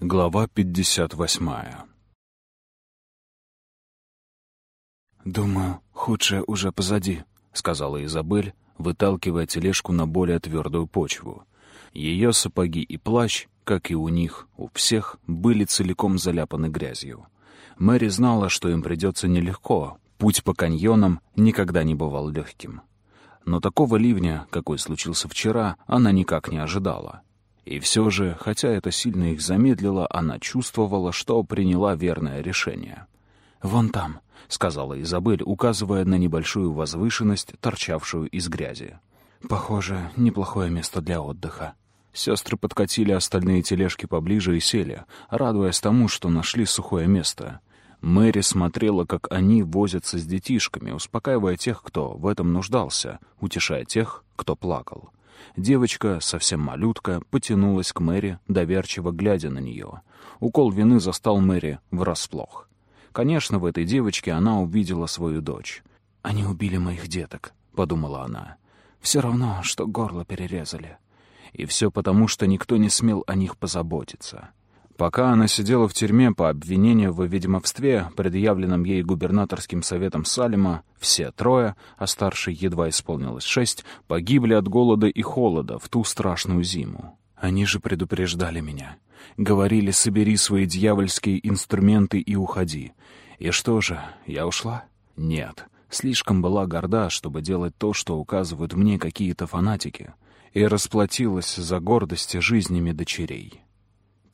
Глава 58 «Думаю, худшее уже позади», — сказала Изабель, выталкивая тележку на более твердую почву. Ее сапоги и плащ, как и у них, у всех, были целиком заляпаны грязью. Мэри знала, что им придется нелегко, путь по каньонам никогда не бывал легким. Но такого ливня, какой случился вчера, она никак не ожидала. И все же, хотя это сильно их замедлило, она чувствовала, что приняла верное решение. «Вон там», — сказала Изабель, указывая на небольшую возвышенность, торчавшую из грязи. «Похоже, неплохое место для отдыха». Сестры подкатили остальные тележки поближе и сели, радуясь тому, что нашли сухое место. Мэри смотрела, как они возятся с детишками, успокаивая тех, кто в этом нуждался, утешая тех, кто плакал. Девочка, совсем малютка, потянулась к Мэри, доверчиво глядя на нее. Укол вины застал Мэри врасплох. Конечно, в этой девочке она увидела свою дочь. «Они убили моих деток», — подумала она. «Все равно, что горло перерезали». И все потому, что никто не смел о них позаботиться. Пока она сидела в тюрьме по обвинению в ведьмовстве, предъявленном ей губернаторским советом Салима, все трое, а старшей едва исполнилось шесть, погибли от голода и холода в ту страшную зиму. Они же предупреждали меня. Говорили, собери свои дьявольские инструменты и уходи. И что же, я ушла? Нет. Слишком была горда, чтобы делать то, что указывают мне какие-то фанатики, и расплатилась за гордость жизнями дочерей.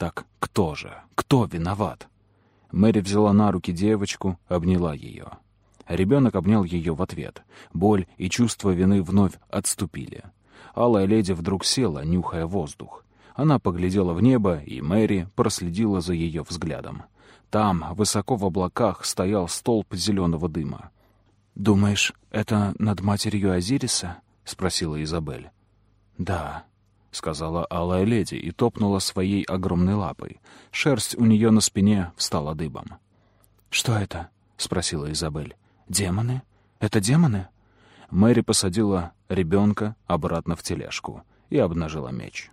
Так кто же? Кто виноват? Мэри взяла на руки девочку, обняла ее. Ребенок обнял ее в ответ. Боль и чувство вины вновь отступили. Алая леди вдруг села, нюхая воздух. Она поглядела в небо, и Мэри проследила за ее взглядом. Там, высоко в облаках, стоял столб зеленого дыма. «Думаешь, это над матерью Азириса?» — спросила Изабель. «Да», — сказала алая леди и топнула своей огромной лапой. Шерсть у нее на спине встала дыбом. «Что это?» — спросила Изабель. «Демоны? Это демоны?» Мэри посадила ребенка обратно в тележку и обнажила меч.